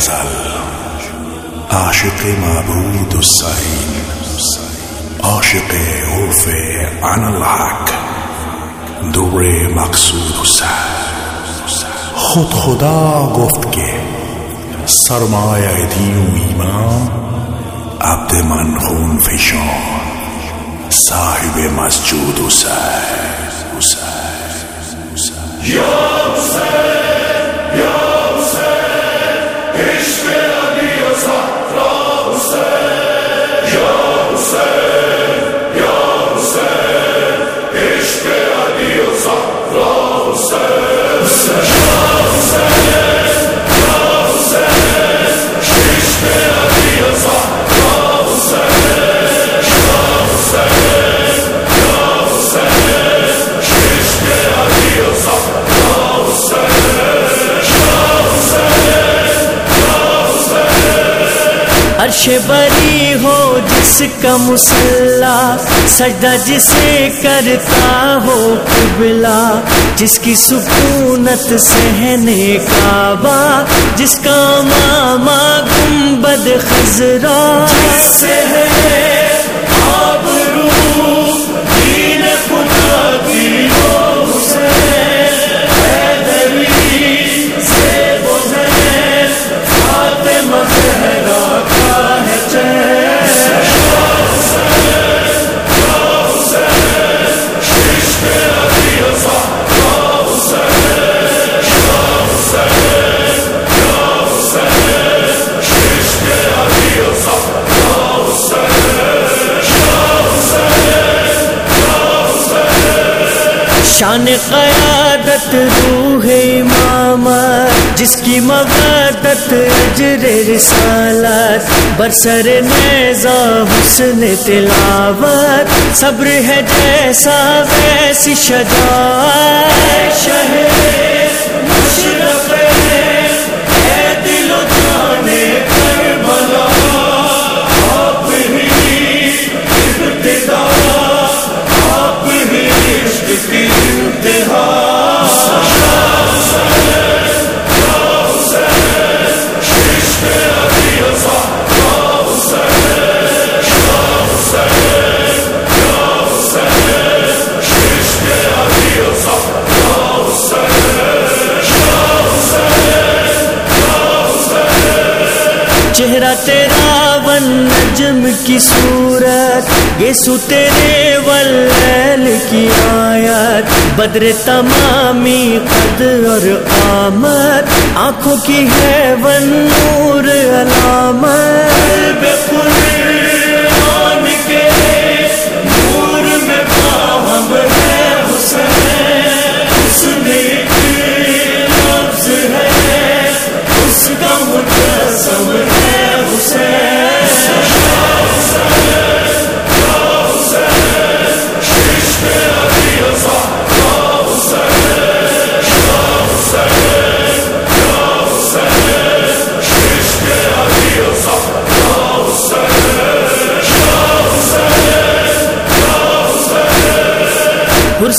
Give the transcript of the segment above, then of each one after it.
غزل، عاشق معبود السعین عاشق عرف عن الحق، دور مقصود سر خود خدا گفت که سرمایه دین و ایمان عبد من خون فشان، صاحب مسجود و سر یا عرش بری ہو جس کا مسلح سجدہ جسے کرتا ہو قبلہ، جس کی سکونت سہنے کعبہ، جس کا ماما گنبد خزرا سے ہے شان قیادت روح امام جس کی مغادت اجر رسالت برسر نیزا حسن تلاوت، صبر ہے جیسا ویسی شجاعت۔ شہر مشرف چہرہ تیرا ون نجم کی صورت یہ سو تیرے ولیل کی آیت۔ بدر تمامی قد اور آمد، آنکھوں کی ہے ون نور علامت۔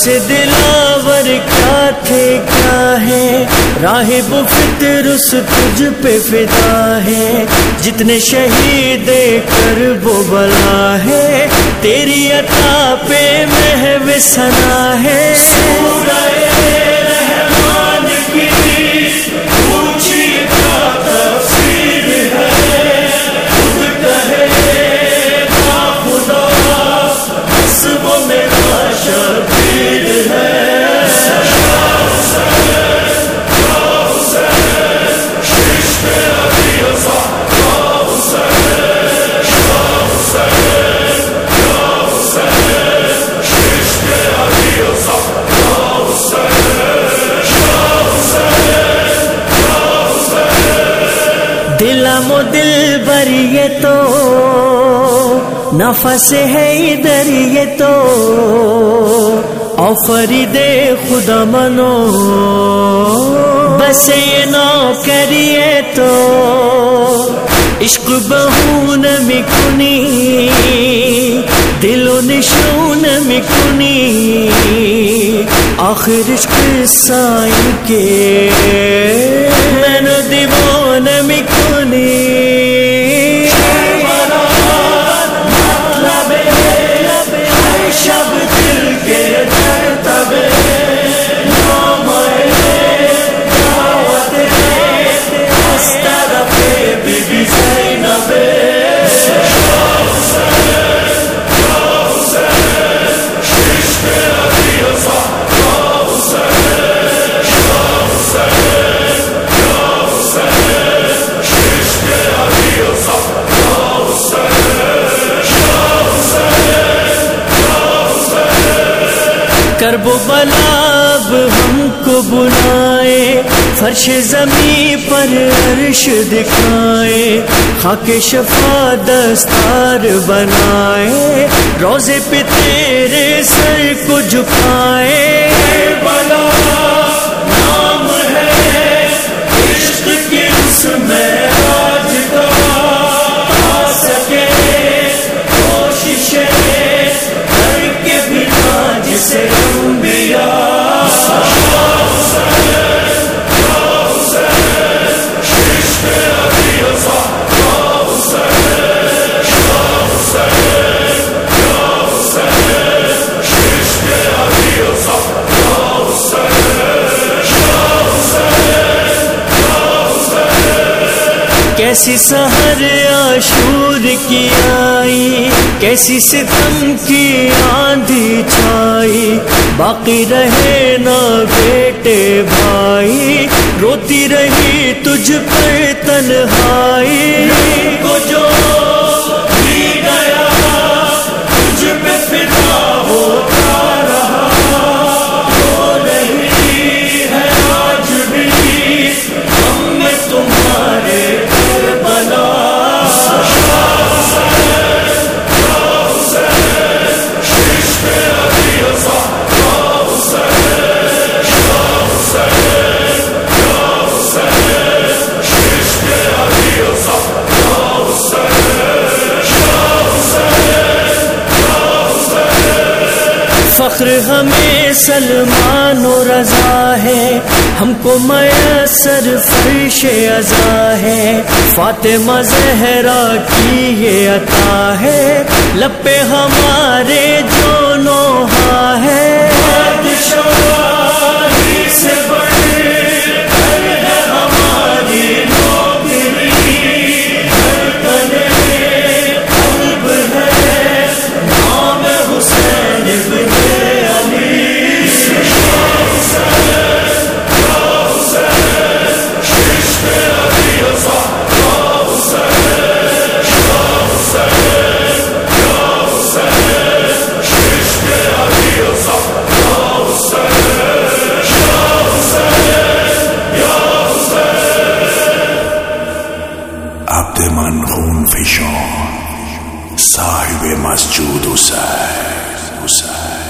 سے دلاور کیا تھے کیا ہے راہب فطر اس تجھ پہ فدا ہے۔ جتنے شہید کر وہ بلا ہے۔ تیری عطا پہ محو سنا ہے۔ دلم و دل بر یہ تو، نفس ہے ادھر یہ تو آفری دے خدا منو۔ بس یہ نو کریے تو، عشق بہون مکنی دلونشون میکنی آخرش قصایی میں نو دیوانه میکنی میں نے دیوان مکنی کرب بلاب ہم کو بلائے، فرش زمین پر عرش دکھائے، خاک شفا دستار بنائے، روزے پہ تیرے سر کو جھکائے۔ بلا نام ہے عشق کی اس میں آج کیسی سہر آشور کی آئی، کیسی ستم کی آندھی چھائی۔ باقی رہے نا بیٹے بھائی، روتی رہی تجھ پر تنہائی۔ کو جو فخر ہمیں سلمان و رضا ہے۔ ہم کو میسر فرش ازا ہے۔ فاطمہ زہرا کی یہ عطا ہے۔ لپے ہمارے جو نوحا ہاں ہے۔ مرحوم فشان صاحب مسجود حسین حسین